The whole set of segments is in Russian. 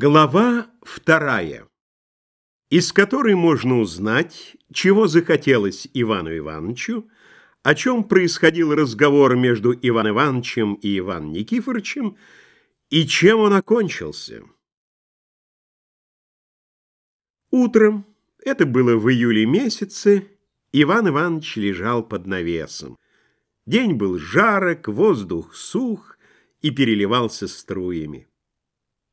Глава вторая, из которой можно узнать, чего захотелось Ивану Ивановичу, о чем происходил разговор между Иван Ивановичем и Иван Никифоровичем, и чем он окончился. Утром, это было в июле месяце, Иван Иванович лежал под навесом. День был жарок, воздух сух и переливался струями.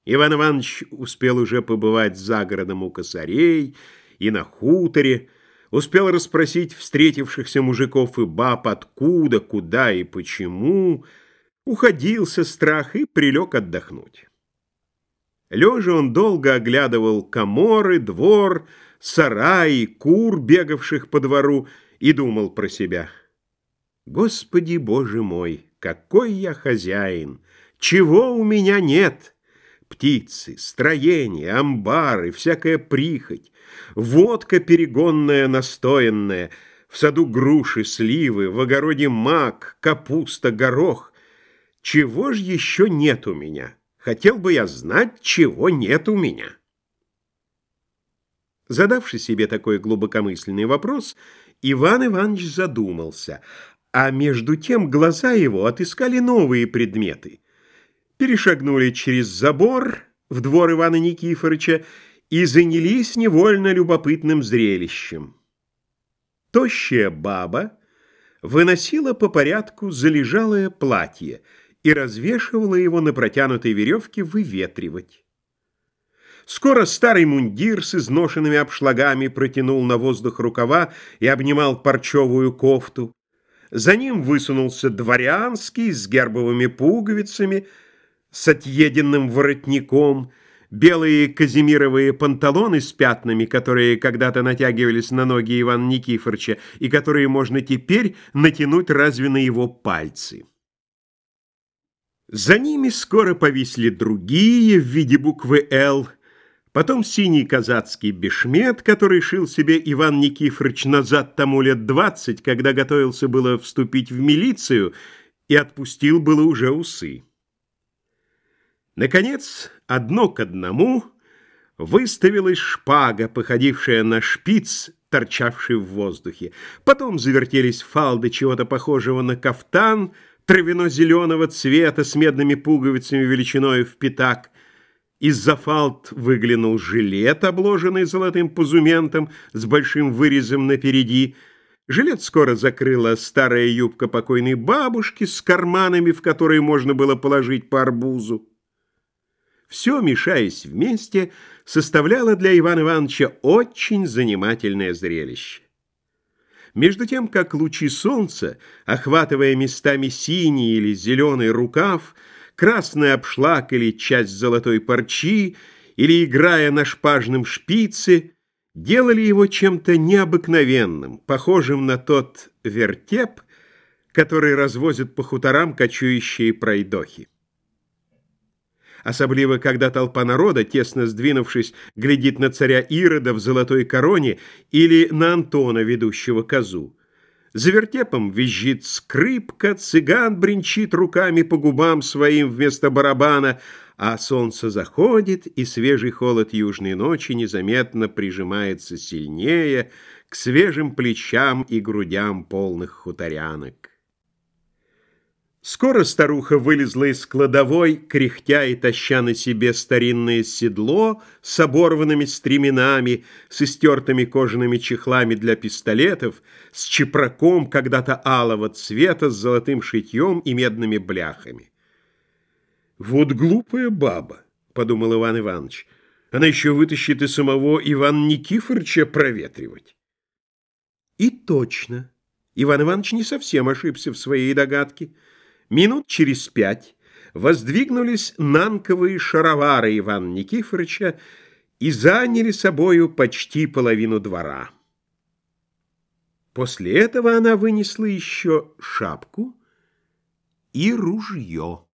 Иван Иванович успел уже побывать за городом у косарей и на хуторе, успел расспросить встретившихся мужиков и баб откуда, куда и почему, уходился страх и прилег отдохнуть. Лежа он долго оглядывал коморы, двор, сараи, кур, бегавших по двору, и думал про себя. «Господи, Боже мой, какой я хозяин! Чего у меня нет?» Птицы, строения, амбары, всякая прихоть, водка перегонная, настоянная, в саду груши, сливы, в огороде мак, капуста, горох. Чего ж еще нет у меня? Хотел бы я знать, чего нет у меня. Задавший себе такой глубокомысленный вопрос, Иван Иванович задумался, а между тем глаза его отыскали новые предметы — перешагнули через забор в двор Ивана Никифоровича и занялись невольно любопытным зрелищем. Тощая баба выносила по порядку залежалое платье и развешивала его на протянутой веревке выветривать. Скоро старый мундир с изношенными обшлагами протянул на воздух рукава и обнимал парчевую кофту. За ним высунулся дворянский с гербовыми пуговицами – с отъеденным воротником, белые казимировые панталоны с пятнами, которые когда-то натягивались на ноги Ивана Никифоровича и которые можно теперь натянуть разве на его пальцы. За ними скоро повисли другие в виде буквы «Л», потом синий казацкий бешмет, который шил себе Иван Никифорович назад тому лет двадцать, когда готовился было вступить в милицию и отпустил было уже усы. Наконец, одно к одному выставилась шпага, походившая на шпиц, торчавший в воздухе. Потом завертелись фалды чего-то похожего на кафтан, травяно-зеленого цвета с медными пуговицами величиной в пятак. Из-за фалд выглянул жилет, обложенный золотым пузументом с большим вырезом напереди. Жилет скоро закрыла старая юбка покойной бабушки с карманами, в которые можно было положить по арбузу все, мешаясь вместе, составляло для Ивана Ивановича очень занимательное зрелище. Между тем, как лучи солнца, охватывая местами синий или зеленый рукав, красный обшлаг или часть золотой парчи, или играя на шпажном шпице, делали его чем-то необыкновенным, похожим на тот вертеп, который развозят по хуторам кочующие пройдохи особливо когда толпа народа, тесно сдвинувшись, глядит на царя Ирода в золотой короне или на Антона, ведущего козу. За вертепом визжит скрипка, цыган бренчит руками по губам своим вместо барабана, а солнце заходит, и свежий холод южной ночи незаметно прижимается сильнее к свежим плечам и грудям полных хуторянок. Скоро старуха вылезла из кладовой, кряхтя и таща на себе старинное седло с оборванными стременами, с истертыми кожаными чехлами для пистолетов, с чепраком когда-то алого цвета с золотым шитьем и медными бляхами. «Вот глупая баба», — подумал Иван Иванович, — «она еще вытащит и самого Ивана Никифоровича проветривать». И точно, Иван Иванович не совсем ошибся в своей догадке — Минут через пять воздвигнулись нанковые шаровары Ивана Никифоровича и заняли собою почти половину двора. После этого она вынесла еще шапку и ружье.